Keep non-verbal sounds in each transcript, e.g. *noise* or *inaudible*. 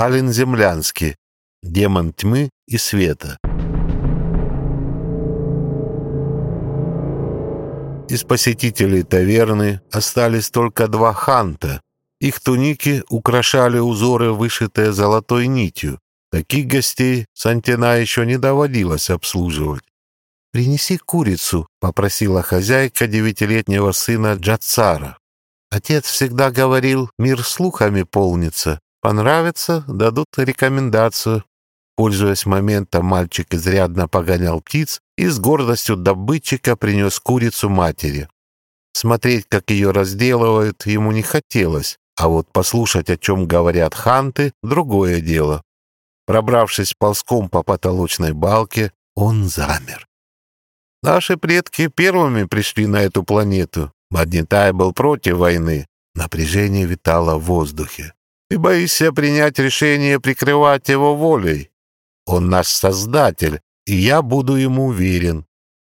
Ален Землянский, демон тьмы и света. Из посетителей таверны остались только два ханта. Их туники украшали узоры, вышитые золотой нитью. Таких гостей Сантина еще не доводилось обслуживать. «Принеси курицу», — попросила хозяйка девятилетнего сына Джацара. Отец всегда говорил, мир слухами полнится. Понравится, дадут рекомендацию. Пользуясь моментом, мальчик изрядно погонял птиц и с гордостью добытчика принес курицу матери. Смотреть, как ее разделывают, ему не хотелось, а вот послушать, о чем говорят ханты, другое дело. Пробравшись ползком по потолочной балке, он замер. Наши предки первыми пришли на эту планету. Магнитай был против войны. Напряжение витало в воздухе. Ты боишься принять решение прикрывать его волей. Он наш создатель, и я буду ему уверен.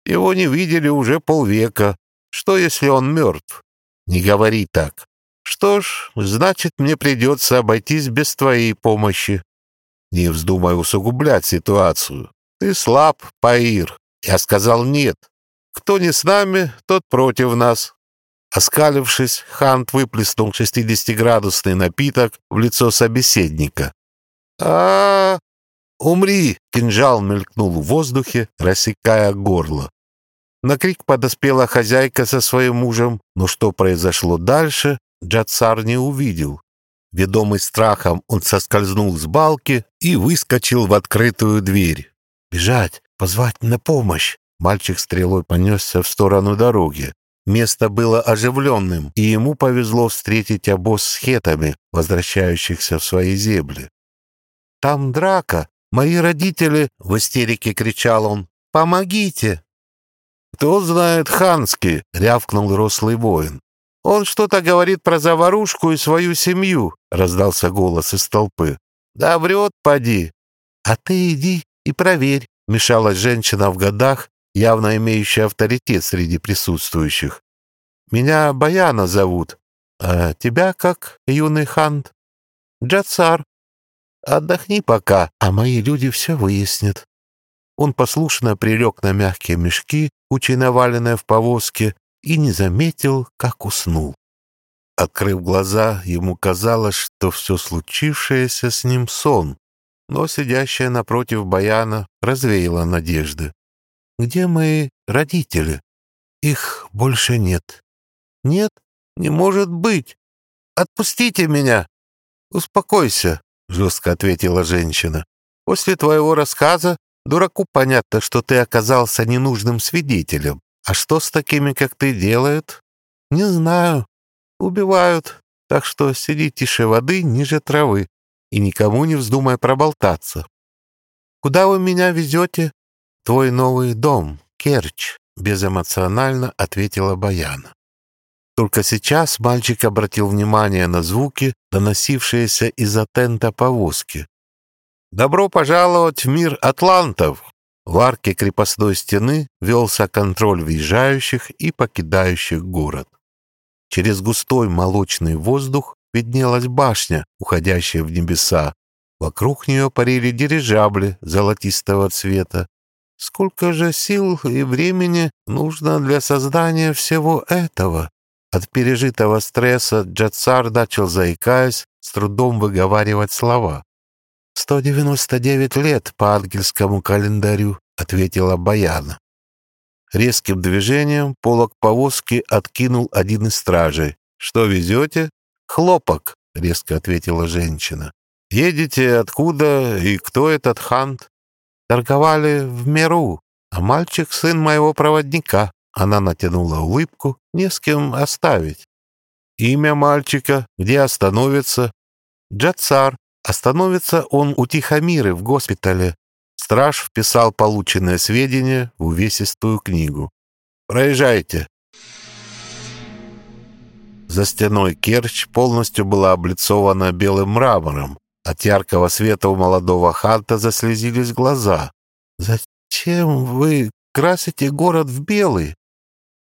Его не видели уже полвека. Что, если он мертв? Не говори так. Что ж, значит, мне придется обойтись без твоей помощи. Не вздумай усугублять ситуацию. Ты слаб, Паир. Я сказал нет. Кто не с нами, тот против нас. Оскалившись, Хант выплеснул шестидесятиградусный напиток в лицо собеседника. -а, -а «Умри!» — кинжал мелькнул в воздухе, рассекая горло. На крик подоспела хозяйка со своим мужем, но что произошло дальше, Джацар не увидел. Ведомый страхом, он соскользнул с балки и выскочил в открытую дверь. «Бежать! Позвать на помощь!» Мальчик стрелой понесся в сторону дороги. Место было оживленным, и ему повезло встретить обоз с хетами, возвращающихся в свои земли. «Там драка!» «Мои родители!» — в истерике кричал он. «Помогите!» «Кто знает Ханский?» — рявкнул рослый воин. «Он что-то говорит про заварушку и свою семью», — раздался голос из толпы. «Да врет, поди». «А ты иди и проверь», — мешалась женщина в годах, явно имеющая авторитет среди присутствующих. «Меня Баяна зовут. А тебя как, юный хант?» «Джацар», Отдохни пока, а мои люди все выяснят». Он послушно прилег на мягкие мешки, кучей наваленные в повозке, и не заметил, как уснул. Открыв глаза, ему казалось, что все случившееся с ним сон, но сидящая напротив Баяна развеяла надежды. «Где мои родители? Их больше нет». «Нет, не может быть! Отпустите меня! Успокойся, жестко ответила женщина. «После твоего рассказа дураку понятно, что ты оказался ненужным свидетелем. А что с такими, как ты, делают? Не знаю. Убивают. Так что сиди тише воды, ниже травы, и никому не вздумай проболтаться. Куда вы меня везете? Твой новый дом, Керчь, безэмоционально ответила Баяна. Только сейчас мальчик обратил внимание на звуки, доносившиеся из-за тента повозки. «Добро пожаловать в мир атлантов!» В арке крепостной стены велся контроль въезжающих и покидающих город. Через густой молочный воздух виднелась башня, уходящая в небеса. Вокруг нее парили дирижабли золотистого цвета. Сколько же сил и времени нужно для создания всего этого? От пережитого стресса Джацар начал, заикаясь, с трудом выговаривать слова. «Сто девяносто девять лет по ангельскому календарю», — ответила Баяна. Резким движением полок повозки откинул один из стражей. «Что везете?» «Хлопок», — резко ответила женщина. «Едете откуда и кто этот хант?» «Торговали в Меру, а мальчик — сын моего проводника», она натянула улыбку, не с кем оставить. Имя мальчика, где остановится? Джацар. Остановится он у Тихомиры в госпитале. Страж вписал полученное сведения в увесистую книгу. «Проезжайте». За стеной Керчь полностью была облицована белым мрамором. От яркого света у молодого ханта заслезились глаза. «Зачем вы красите город в белый?»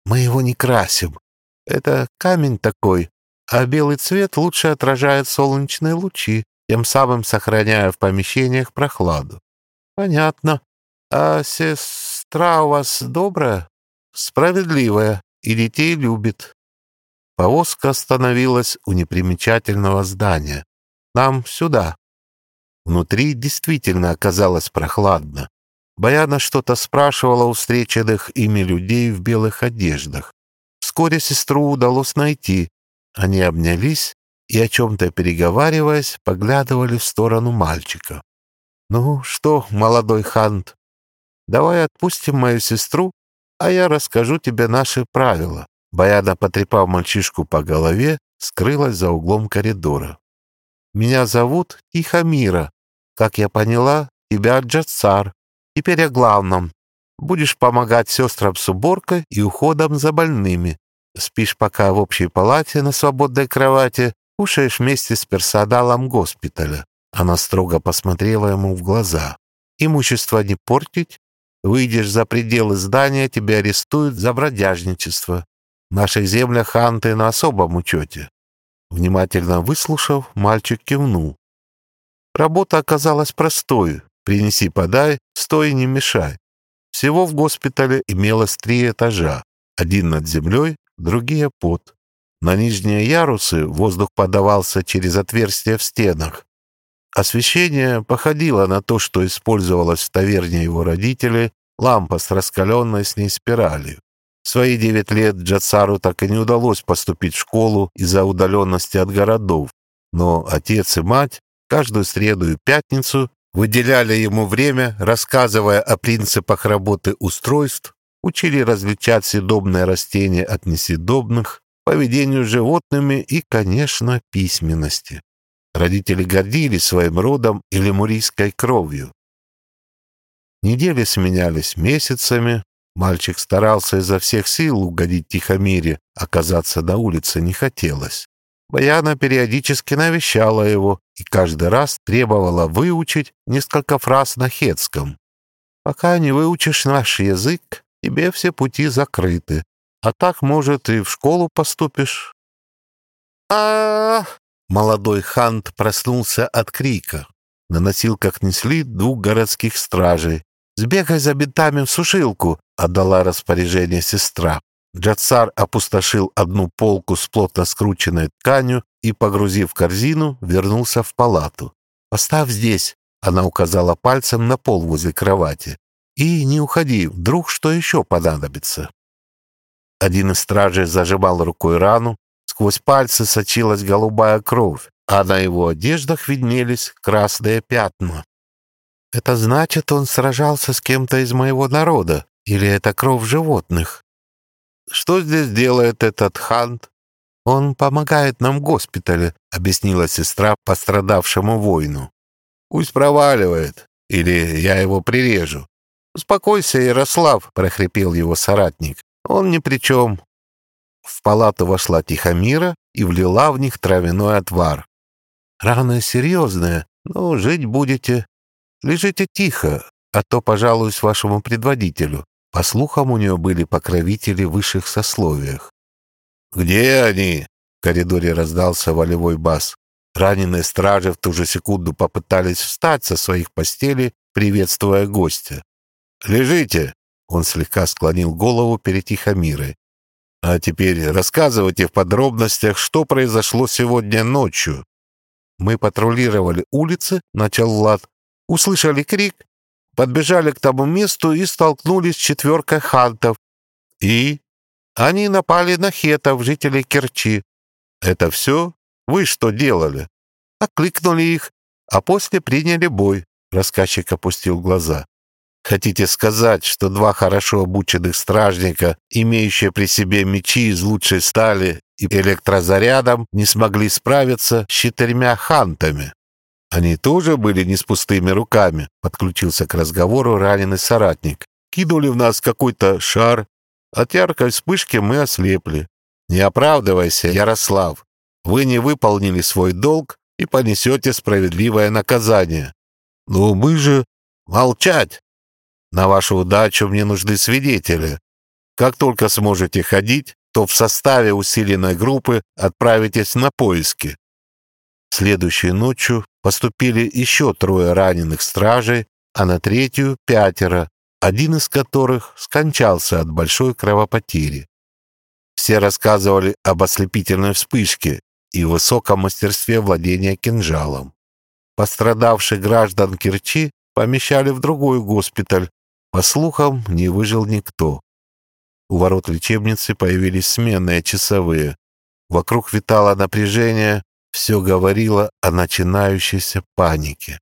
Мы его не красим. Это камень такой, а белый цвет лучше отражает солнечные лучи. тем самым сохраняя в помещениях прохладу. Понятно. А сестра у вас добрая? Справедливая и детей любит. Повозка остановилась у непримечательного здания. Нам сюда. Внутри действительно оказалось прохладно. Баяна что-то спрашивала у встреченных ими людей в белых одеждах. Вскоре сестру удалось найти. Они обнялись и, о чем-то переговариваясь, поглядывали в сторону мальчика. «Ну что, молодой хант, давай отпустим мою сестру, а я расскажу тебе наши правила». Баяна, потрепав мальчишку по голове, скрылась за углом коридора. «Меня зовут Тихомира. Как я поняла, тебя Джацар. Теперь о главном. Будешь помогать сестрам с уборкой и уходом за больными. Спишь пока в общей палате на свободной кровати, кушаешь вместе с персоналом госпиталя. Она строго посмотрела ему в глаза. Имущество не портить. Выйдешь за пределы здания, тебя арестуют за бродяжничество. В наших землях ханты на особом учете. Внимательно выслушав, мальчик кивнул. Работа оказалась простой. Принеси, подай, стой не мешай. Всего в госпитале имелось три этажа. Один над землей, другие под. На нижние ярусы воздух подавался через отверстия в стенах. Освещение походило на то, что использовалось в таверне его родителей, лампа с раскаленной с ней спиралью. В свои девять лет Джацару так и не удалось поступить в школу из-за удаленности от городов, но отец и мать каждую среду и пятницу выделяли ему время, рассказывая о принципах работы устройств, учили различать съедобные растения от несъедобных, поведению с животными и, конечно, письменности. Родители гордились своим родом и лемурийской кровью. Недели сменялись месяцами, Мальчик старался изо всех сил угодить Тихомире, оказаться на улице не хотелось. Баяна периодически навещала его и каждый раз требовала выучить несколько фраз на хетском. «Пока не выучишь наш язык, тебе все пути закрыты. А так, может, и в школу поступишь». а Молодой хант проснулся от крика. На носилках несли двух городских стражей. «Сбегай за бинтами в сушилку!» — отдала распоряжение сестра. Джатсар опустошил одну полку с плотно скрученной тканью и, погрузив корзину, вернулся в палату. «Поставь здесь», — она указала пальцем на пол возле кровати. «И не уходи, вдруг что еще понадобится». Один из стражей зажимал рукой рану, сквозь пальцы сочилась голубая кровь, а на его одеждах виднелись красные пятна. Это значит, он сражался с кем-то из моего народа, или это кровь животных? Что здесь делает этот хант? Он помогает нам в госпитале, объяснила сестра пострадавшему воину. Пусть проваливает, или я его прирежу. «Успокойся, Ярослав», — прохрипел его соратник. «Он ни при чем». В палату вошла Тихомира и влила в них травяной отвар. «Рана серьезная, но жить будете. Лежите тихо, а то пожалуюсь вашему предводителю. По слухам, у нее были покровители в высших сословиях. «Где они?» — в коридоре раздался волевой бас. Раненые стражи в ту же секунду попытались встать со своих постелей, приветствуя гостя. «Лежите!» — он слегка склонил голову перед Тихомирой. «А теперь рассказывайте в подробностях, что произошло сегодня ночью». «Мы патрулировали улицы», — начал Влад, услышали крик, подбежали к тому месту и столкнулись с четверкой хантов. И они напали на хетов, жителей Керчи. Это все? Вы что делали? Окликнули их, а после приняли бой. Рассказчик опустил глаза. Хотите сказать, что два хорошо обученных стражника, имеющие при себе мечи из лучшей стали и электрозарядом, не смогли справиться с четырьмя хантами? Они тоже были не с пустыми руками, подключился к разговору раненый соратник. Кинули в нас какой-то шар. От яркой вспышки мы ослепли. Не оправдывайся, Ярослав. Вы не выполнили свой долг и понесете справедливое наказание. Но мы же... Молчать! На вашу удачу мне нужны свидетели. Как только сможете ходить, то в составе усиленной группы отправитесь на поиски. Следующей ночью поступили еще трое раненых стражей, а на третью — пятеро, один из которых скончался от большой кровопотери. Все рассказывали об ослепительной вспышке и высоком мастерстве владения кинжалом. Пострадавших граждан Керчи помещали в другой госпиталь. По слухам, не выжил никто. У ворот лечебницы появились сменные часовые. Вокруг витало напряжение, все говорило о начинающейся панике.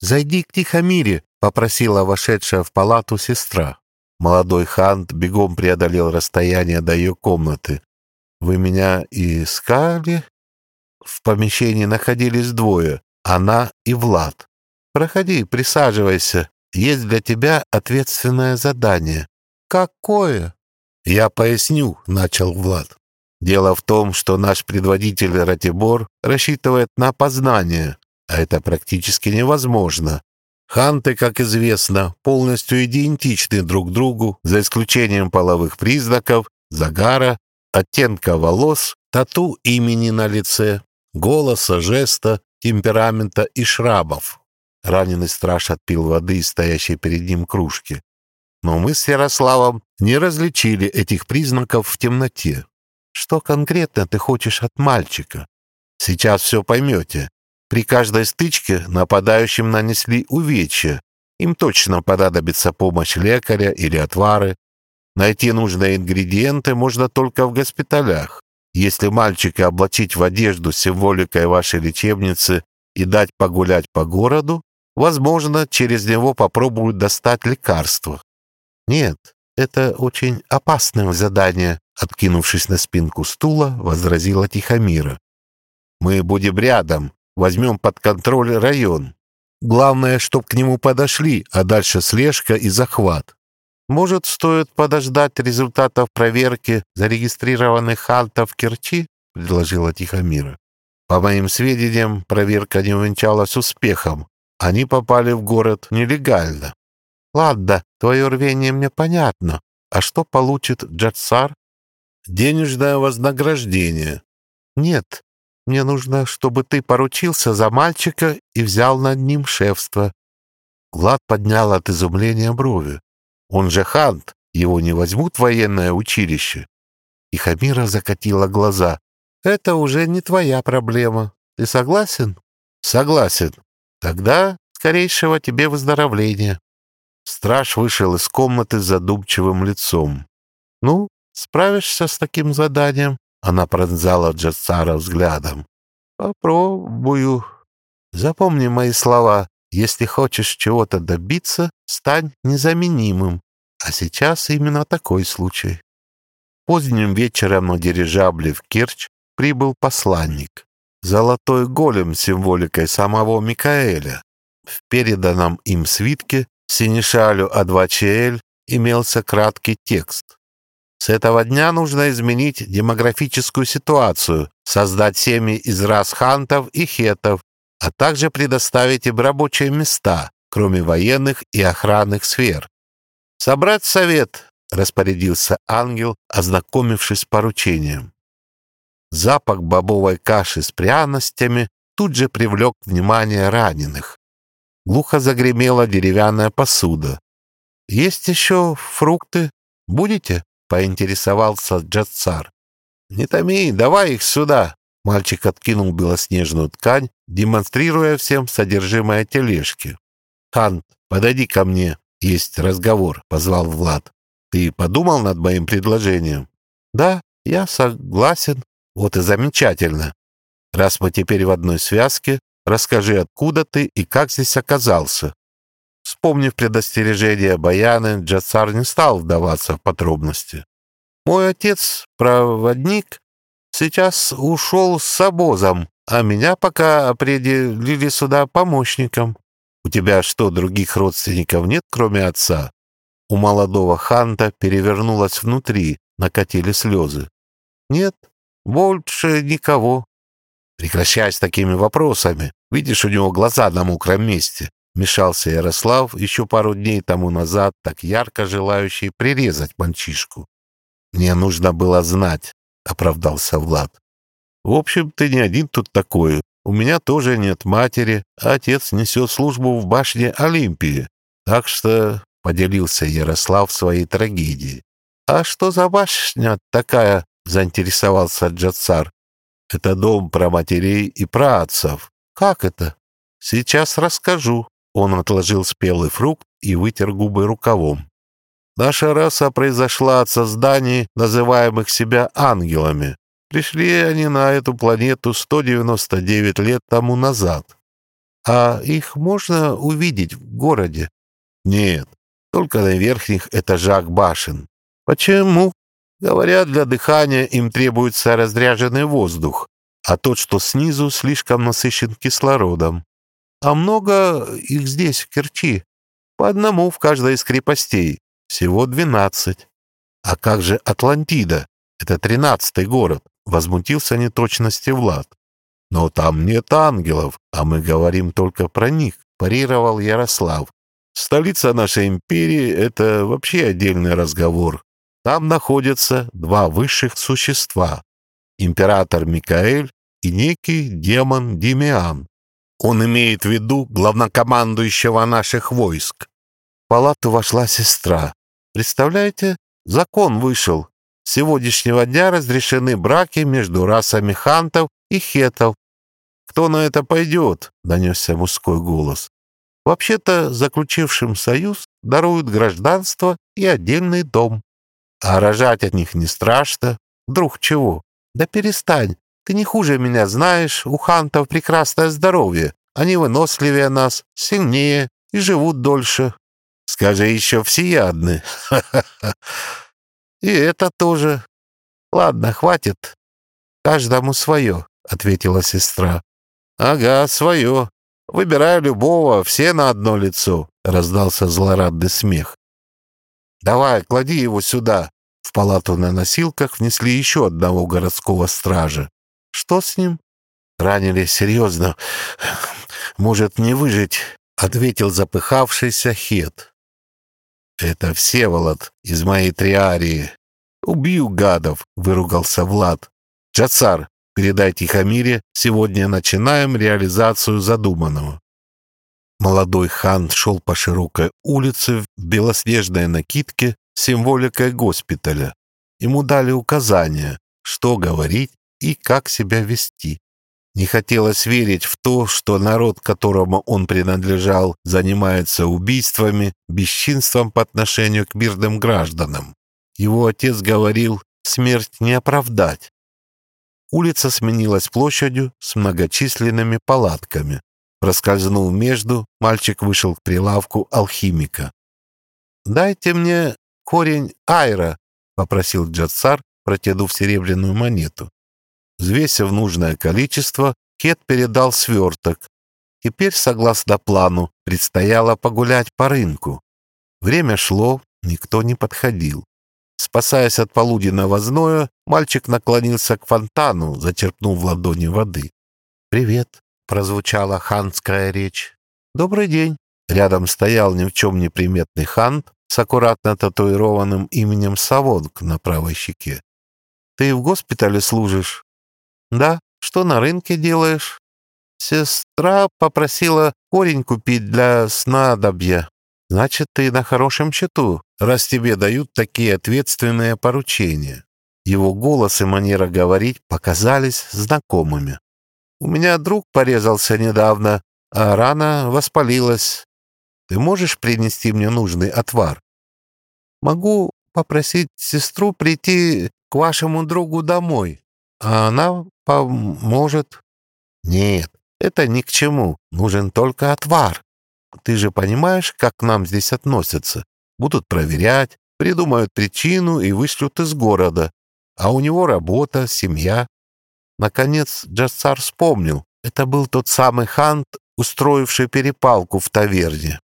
«Зайди к Тихомире», — попросила вошедшая в палату сестра. Молодой Хант бегом преодолел расстояние до ее комнаты. «Вы меня искали?» В помещении находились двое — она и Влад. «Проходи, присаживайся. Есть для тебя ответственное задание». «Какое?» «Я поясню», — начал Влад. «Дело в том, что наш предводитель Ратибор рассчитывает на познание, а это практически невозможно. Ханты, как известно, полностью идентичны друг другу, за исключением половых признаков, загара, оттенка волос, тату имени на лице, голоса, жеста, темперамента и шрабов. Раненый страж отпил воды из стоящей перед ним кружки. Но мы с Ярославом не различили этих признаков в темноте. Что конкретно ты хочешь от мальчика? Сейчас все поймете. При каждой стычке нападающим нанесли увечья. Им точно понадобится помощь лекаря или отвары. Найти нужные ингредиенты можно только в госпиталях. Если мальчика облачить в одежду с символикой вашей лечебницы и дать погулять по городу, возможно, через него попробуют достать лекарство. Нет, это очень опасное задание, откинувшись на спинку стула, возразила Тихомира. Мы будем рядом, возьмем под контроль район. Главное, чтоб к нему подошли, а дальше слежка и захват. Может, стоит подождать результатов проверки зарегистрированных хантов в Керчи?» — предложила Тихомира. «По моим сведениям, проверка не увенчалась успехом. Они попали в город нелегально». «Ладно, твое рвение мне понятно. А что получит Джатсар?» «Денежное вознаграждение». «Нет, мне нужно, чтобы ты поручился за мальчика и взял над ним шефство». Влад поднял от изумления брови. «Он же хант, его не возьмут в военное училище». И Хамира закатила глаза. «Это уже не твоя проблема. Ты согласен?» «Согласен. Тогда скорейшего тебе выздоровления». Страж вышел из комнаты с задумчивым лицом. «Ну, справишься с таким заданием?» Она пронзала Джассара взглядом. «Попробую. Запомни мои слова. Если хочешь чего-то добиться, стань незаменимым. А сейчас именно такой случай». Поздним вечером на дирижабле в Керчь прибыл посланник. Золотой голем с символикой самого Микаэля. В переданном им свитке Синишалю Адвачиэль имелся краткий текст. С этого дня нужно изменить демографическую ситуацию, создать семьи из рас хантов и хетов, а также предоставить им рабочие места, кроме военных и охранных сфер. «Собрать совет», — распорядился ангел, ознакомившись с поручением. Запах бобовой каши с пряностями тут же привлек внимание раненых. Глухо загремела деревянная посуда. «Есть еще фрукты? Будете?» Поинтересовался Джатсар. «Не томи, давай их сюда!» Мальчик откинул белоснежную ткань, демонстрируя всем содержимое тележки. «Хан, подойди ко мне, есть разговор», — позвал Влад. «Ты подумал над моим предложением?» «Да, я согласен». «Вот и замечательно. Раз мы теперь в одной связке, расскажи, откуда ты и как здесь оказался. Вспомнив предостережение Баяны, Джацар не стал вдаваться в подробности. «Мой отец, проводник, сейчас ушел с обозом, а меня пока определили сюда помощником. У тебя что, других родственников нет, кроме отца?» У молодого ханта перевернулось внутри, накатили слезы. «Нет, больше никого». «Прекращай с такими вопросами. Видишь, у него глаза на мокром месте. Мешался Ярослав еще пару дней тому назад, так ярко желающий прирезать мальчишку. «Мне нужно было знать», — оправдался Влад. «В общем, ты не один тут такой. У меня тоже нет матери, а отец несет службу в башне Олимпии. Так что поделился Ярослав своей трагедией. «А что за башня такая?» — заинтересовался Джацар. «Это дом про матерей и про отцов. Как это?» «Сейчас расскажу». Он отложил спелый фрукт и вытер губы рукавом. Наша раса произошла от созданий, называемых себя ангелами. Пришли они на эту планету 199 лет тому назад. А их можно увидеть в городе? Нет, только на верхних этажах башен. Почему? Говорят, для дыхания им требуется разряженный воздух, а тот, что снизу, слишком насыщен кислородом. А много их здесь, в Керчи. По одному в каждой из крепостей. Всего двенадцать. А как же Атлантида? Это тринадцатый город. Возмутился неточности Влад. Но там нет ангелов, а мы говорим только про них, парировал Ярослав. Столица нашей империи — это вообще отдельный разговор. Там находятся два высших существа — император Микаэль и некий демон Демиан. Он имеет в виду главнокомандующего наших войск. В палату вошла сестра. Представляете, закон вышел. С сегодняшнего дня разрешены браки между расами хантов и хетов. «Кто на это пойдет?» — донесся мужской голос. «Вообще-то заключившим союз даруют гражданство и отдельный дом. А рожать от них не страшно. Вдруг чего? Да перестань. Ты не хуже меня знаешь, у хантов прекрасное здоровье. Они выносливее нас, сильнее и живут дольше. Скажи еще всеядны. *laughs* И это тоже. Ладно, хватит. Каждому свое, ответила сестра. Ага, свое. Выбираю любого, все на одно лицо, раздался злорадный смех. «Давай, клади его сюда!» В палату на носилках внесли еще одного городского стража. «Что с ним?» «Ранили серьезно. Может, не выжить», — ответил запыхавшийся Хет. «Это Всеволод из моей триарии. Убью гадов», — выругался Влад. «Джацар, передай Тихомире, сегодня начинаем реализацию задуманного». Молодой хан шел по широкой улице в белоснежной накидке с символикой госпиталя. Ему дали указания, что говорить и как себя вести. Не хотелось верить в то, что народ, которому он принадлежал, занимается убийствами, бесчинством по отношению к мирным гражданам. Его отец говорил, смерть не оправдать. Улица сменилась площадью с многочисленными палатками. Проскользнув между, мальчик вышел к прилавку алхимика. «Дайте мне корень айра», — попросил Джатсар, протянув серебряную монету. Взвесив нужное количество, Кет передал сверток. Теперь, согласно плану, предстояло погулять по рынку. Время шло, никто не подходил. Спасаясь от полуденного зноя, мальчик наклонился к фонтану, зачерпнув в ладони воды. «Привет», прозвучала ханская речь. «Добрый день!» Рядом стоял ни в чем не приметный хан с аккуратно татуированным именем Савонг на правой щеке. «Ты в госпитале служишь?» «Да. Что на рынке делаешь?» «Сестра попросила корень купить для снадобья. Значит, ты на хорошем счету, раз тебе дают такие ответственные поручения». Его голос и манера говорить показались знакомыми. У меня друг порезался недавно, а рана воспалилась. Ты можешь принести мне нужный отвар? Могу попросить сестру прийти к вашему другу домой, а она поможет. Нет, это ни к чему. Нужен только отвар. Ты же понимаешь, как к нам здесь относятся. Будут проверять, придумают причину и вышлют из города. А у него работа, семья. Наконец Джассар вспомнил. Это был тот самый Хант, устроивший перепалку в таверне.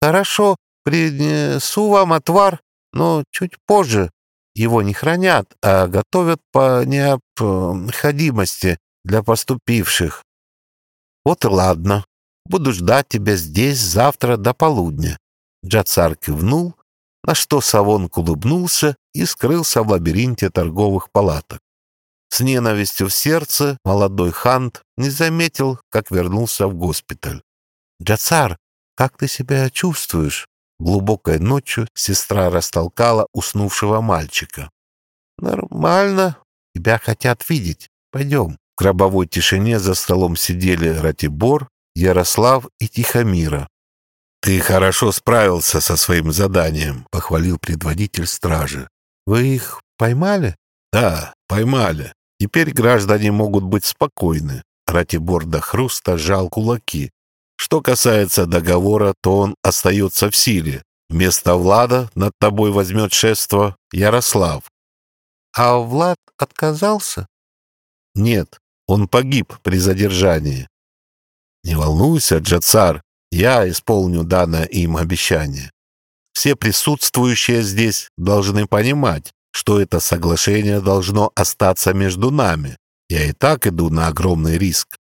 «Хорошо, принесу вам отвар, но чуть позже. Его не хранят, а готовят по необходимости для поступивших. Вот и ладно. Буду ждать тебя здесь завтра до полудня». Джацар кивнул, на что Савон улыбнулся и скрылся в лабиринте торговых палаток. С ненавистью в сердце молодой Хант не заметил, как вернулся в госпиталь. «Джацар, как ты себя чувствуешь?» Глубокой ночью сестра растолкала уснувшего мальчика. «Нормально. Тебя хотят видеть. Пойдем». В гробовой тишине за столом сидели Ратибор, Ярослав и Тихомира. «Ты хорошо справился со своим заданием», — похвалил предводитель стражи. «Вы их поймали?» «Да, поймали. Теперь граждане могут быть спокойны». Ратибор до хруста сжал кулаки. «Что касается договора, то он остается в силе. Вместо Влада над тобой возьмет шество Ярослав». «А Влад отказался?» «Нет, он погиб при задержании». «Не волнуйся, Джацар, я исполню данное им обещание. Все присутствующие здесь должны понимать, что это соглашение должно остаться между нами. Я и так иду на огромный риск.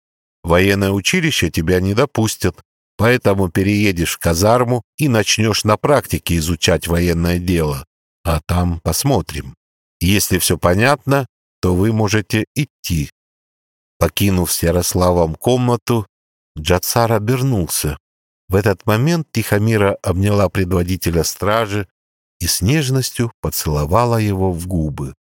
Военное училище тебя не допустят, поэтому переедешь в казарму и начнешь на практике изучать военное дело. А там посмотрим. Если все понятно, то вы можете идти. Покинув с Ярославом комнату, Джацар обернулся. В этот момент Тихомира обняла предводителя стражи и с нежностью поцеловала его в губы.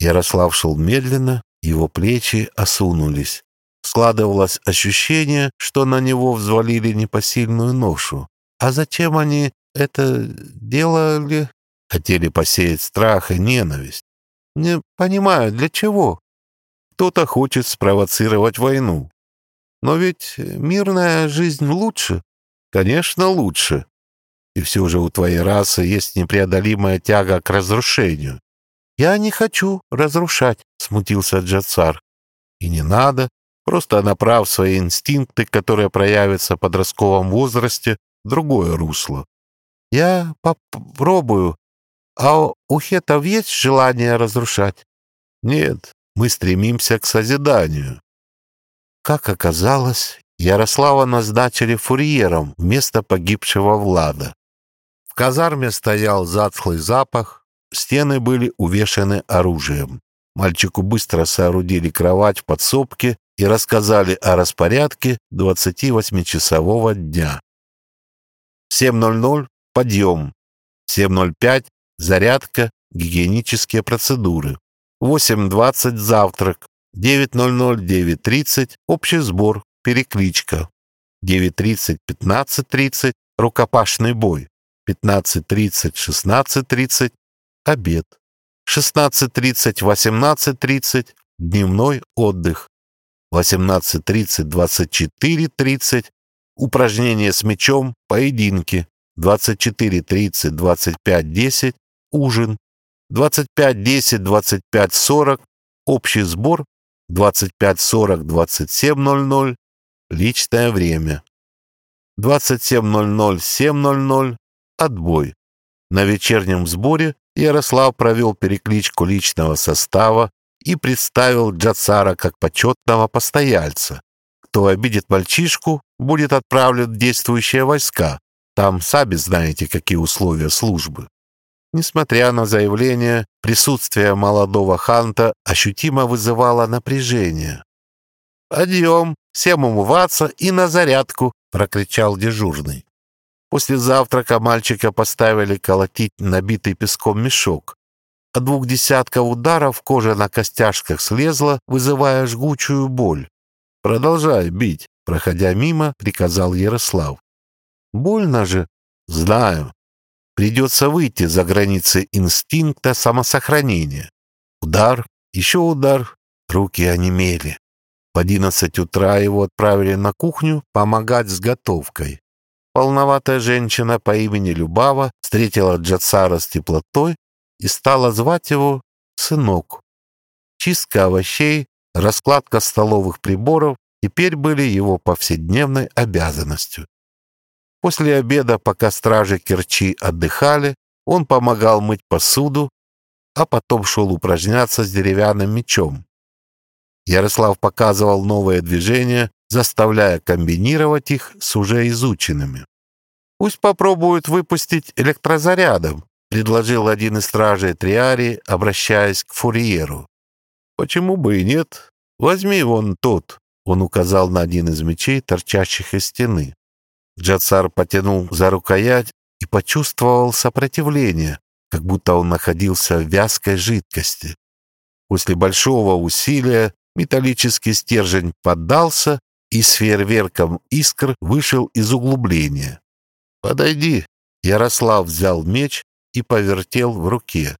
Ярослав шел медленно, его плечи осунулись. Складывалось ощущение, что на него взвалили непосильную ношу. А зачем они это делали? Хотели посеять страх и ненависть. Не понимаю, для чего? Кто-то хочет спровоцировать войну. Но ведь мирная жизнь лучше. Конечно, лучше. И все же у твоей расы есть непреодолимая тяга к разрушению. Я не хочу разрушать, смутился Джацар. И не надо. Просто направь свои инстинкты, которые проявятся в подростковом возрасте, в другое русло. Я попробую. А у хетов есть желание разрушать? Нет, мы стремимся к созиданию. Как оказалось, Ярослава назначили фурьером вместо погибшего Влада. В казарме стоял затхлый запах, стены были увешаны оружием. Мальчику быстро соорудили кровать в подсобке и рассказали о распорядке 28-часового дня. 7.00 – подъем. 7.05 – зарядка, гигиенические процедуры. 8.20 – завтрак. 9.00 – 9.30 – общий сбор, перекличка. 9.30-15.30 – рукопашный бой. 15.30-16.30 – обед. 16.30-18.30 – дневной отдых. 18.30-24.30 – упражнения с мячом, поединки. 24.30-25.10 – ужин. 25.10-25.40 – общий сбор. 25.40-27.00 Личное время. 27.00-7.00. Отбой. На вечернем сборе Ярослав провел перекличку личного состава и представил Джацара как почетного постояльца. Кто обидит мальчишку, будет отправлен в действующие войска. Там сами знаете, какие условия службы. Несмотря на заявление, присутствие молодого ханта ощутимо вызывало напряжение. «Подъем!» Всем умываться и на зарядку!» — прокричал дежурный. После завтрака мальчика поставили колотить набитый песком мешок. От двух десятков ударов кожа на костяшках слезла, вызывая жгучую боль. «Продолжай бить», — проходя мимо, приказал Ярослав. «Больно же?» «Знаю. Придется выйти за границы инстинкта самосохранения. Удар, еще удар, руки онемели. В одиннадцать утра его отправили на кухню помогать с готовкой. Полноватая женщина по имени Любава встретила Джацара с теплотой и стала звать его «сынок». Чистка овощей, раскладка столовых приборов теперь были его повседневной обязанностью. После обеда, пока стражи Керчи отдыхали, он помогал мыть посуду, а потом шел упражняться с деревянным мечом. Ярослав показывал новые движения, заставляя комбинировать их с уже изученными. «Пусть попробуют выпустить электрозарядом», предложил один из стражей Триари, обращаясь к Фурьеру. Почему бы и нет? Возьми вон тот. Он указал на один из мечей, торчащих из стены. Джацар потянул за рукоять и почувствовал сопротивление, как будто он находился в вязкой жидкости. После большого усилия металлический стержень поддался, и с фейерверком искр вышел из углубления. «Подойди!» Ярослав взял меч и повертел в руке.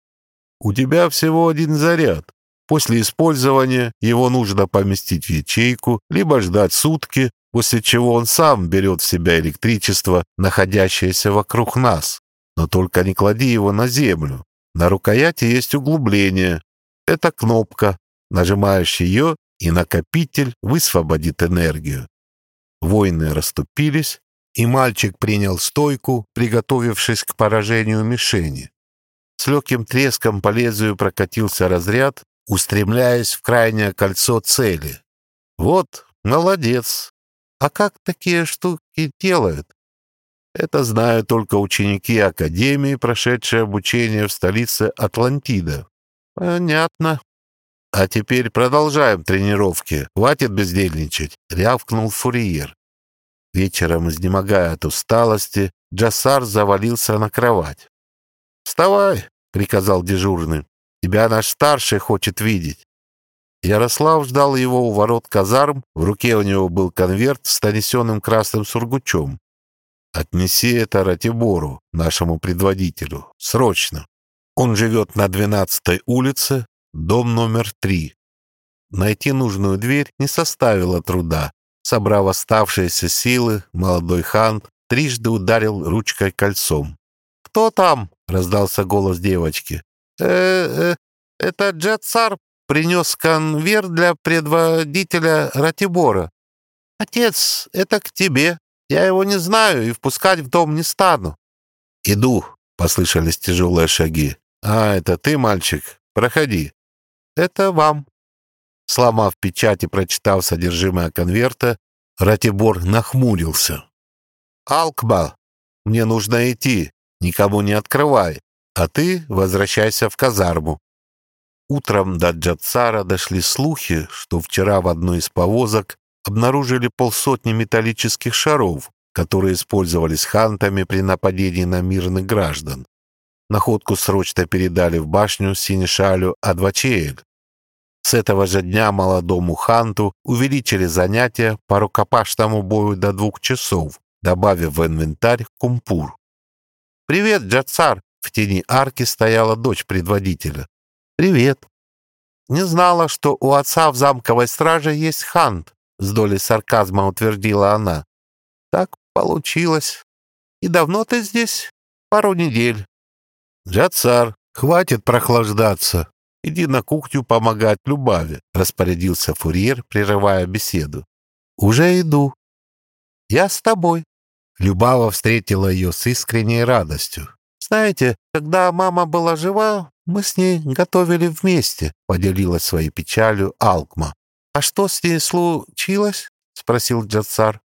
«У тебя всего один заряд. После использования его нужно поместить в ячейку, либо ждать сутки, после чего он сам берет в себя электричество, находящееся вокруг нас. Но только не клади его на землю. На рукояти есть углубление. Это кнопка. Нажимаешь ее, и накопитель высвободит энергию. Воины расступились, и мальчик принял стойку, приготовившись к поражению мишени. С легким треском по лезвию прокатился разряд, устремляясь в крайнее кольцо цели. Вот, молодец. А как такие штуки делают? Это знают только ученики Академии, прошедшие обучение в столице Атлантида. Понятно. А теперь продолжаем тренировки. Хватит бездельничать, рявкнул Фурьер. Вечером, изнемогая от усталости, Джассар завалился на кровать. «Вставай!» — приказал дежурный. «Тебя наш старший хочет видеть». Ярослав ждал его у ворот казарм, в руке у него был конверт с нанесенным красным сургучом. «Отнеси это Ратибору, нашему предводителю, срочно. Он живет на 12-й улице, дом номер 3. Найти нужную дверь не составило труда. Собрав оставшиеся силы, молодой хан трижды ударил ручкой кольцом. «Кто там?» — раздался голос девочки. «Э-э, это Джетсар принес конверт для предводителя Ратибора. Отец, это к тебе. Я его не знаю и впускать в дом не стану». «Иду», — послышались тяжелые шаги. «А, это ты, мальчик? Проходи». «Это вам». Сломав печать и прочитав содержимое конверта, Ратибор нахмурился. «Алкба, мне нужно идти, никому не открывай, а ты возвращайся в казарму». Утром до Джатсара дошли слухи, что вчера в одной из повозок обнаружили полсотни металлических шаров, которые использовались хантами при нападении на мирных граждан. Находку срочно передали в башню Синишалю Адвачеэль. С этого же дня молодому ханту увеличили занятия по рукопашному бою до двух часов, добавив в инвентарь кумпур. «Привет, Джацар!» В тени арки стояла дочь предводителя. «Привет!» «Не знала, что у отца в замковой страже есть хант», с долей сарказма утвердила она. «Так получилось. И давно ты здесь?» «Пару недель». «Джацар, хватит прохлаждаться. «Иди на кухню помогать Любаве», — распорядился Фурьер, прерывая беседу. «Уже иду». «Я с тобой». Любава встретила ее с искренней радостью. «Знаете, когда мама была жива, мы с ней готовили вместе», — поделилась своей печалью Алкма. «А что с ней случилось?» — спросил Джацар.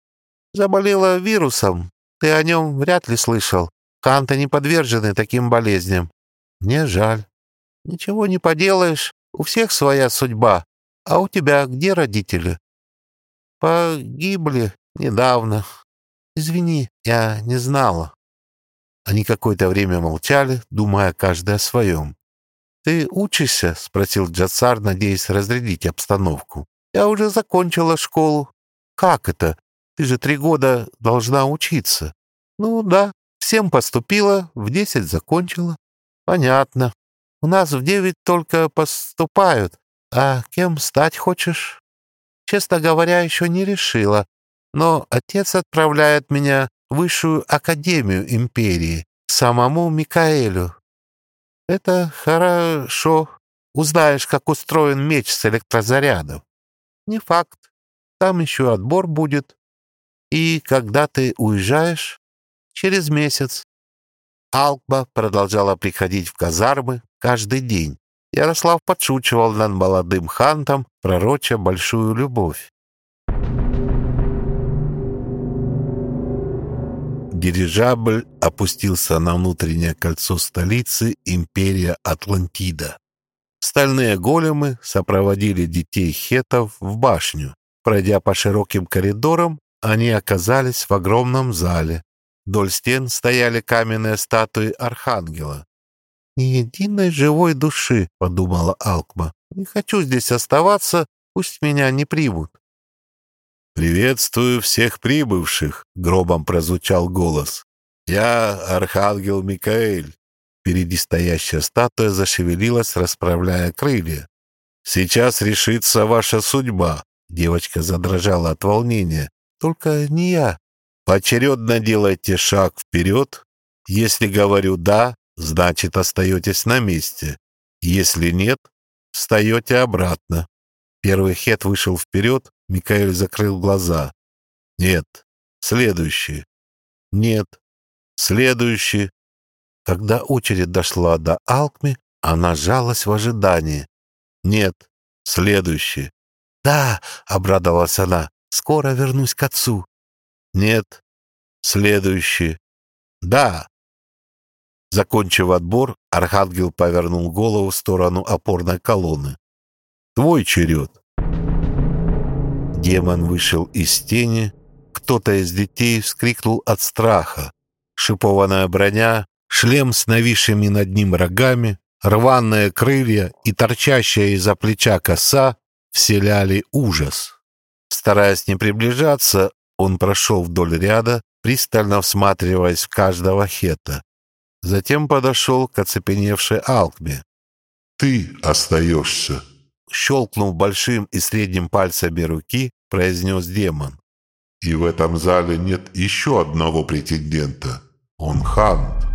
«Заболела вирусом. Ты о нем вряд ли слышал. Канты не подвержены таким болезням. Мне жаль». Ничего не поделаешь, у всех своя судьба. А у тебя где родители? Погибли недавно. Извини, я не знала. Они какое-то время молчали, думая каждый о своем. «Ты учишься?» — спросил Джацар, надеясь разрядить обстановку. «Я уже закончила школу». «Как это? Ты же три года должна учиться». «Ну да, всем поступила, в десять закончила». «Понятно. У нас в девять только поступают. А кем стать хочешь? Честно говоря, еще не решила. Но отец отправляет меня в высшую академию империи, самому Микаэлю. Это хорошо. Узнаешь, как устроен меч с электрозарядом. Не факт. Там еще отбор будет. И когда ты уезжаешь? Через месяц. Алкба продолжала приходить в казармы каждый день. Ярослав подшучивал над молодым хантом, пророча большую любовь. Дирижабль опустился на внутреннее кольцо столицы империя Атлантида. Остальные големы сопроводили детей хетов в башню. Пройдя по широким коридорам, они оказались в огромном зале. Вдоль стен стояли каменные статуи архангела. «Ни единой живой души», — подумала Алкма. «Не хочу здесь оставаться, пусть меня не примут». «Приветствую всех прибывших», — гробом прозвучал голос. «Я архангел Микаэль». Впереди стоящая статуя зашевелилась, расправляя крылья. «Сейчас решится ваша судьба», — девочка задрожала от волнения. «Только не я». «Поочередно делайте шаг вперед. Если говорю «да», значит, остаетесь на месте. Если нет, встаете обратно». Первый хет вышел вперед, Микаэль закрыл глаза. «Нет. Следующий. Нет. Следующий. Когда очередь дошла до Алкми, она сжалась в ожидании. «Нет, следующий». «Да», — обрадовалась она, — «скоро вернусь к отцу». «Нет, следующий». «Да». Закончив отбор, Архангел повернул голову в сторону опорной колонны. «Твой черед». Демон вышел из тени. Кто-то из детей вскрикнул от страха. Шипованная броня, шлем с нависшими над ним рогами, рваные крылья и торчащая из-за плеча коса вселяли ужас. Стараясь не приближаться, он прошел вдоль ряда, пристально всматриваясь в каждого хета. Затем подошел к оцепеневшей Алкме. «Ты остаешься!» Щелкнув большим и средним пальцами руки, произнес демон. «И в этом зале нет еще одного претендента. Он хан.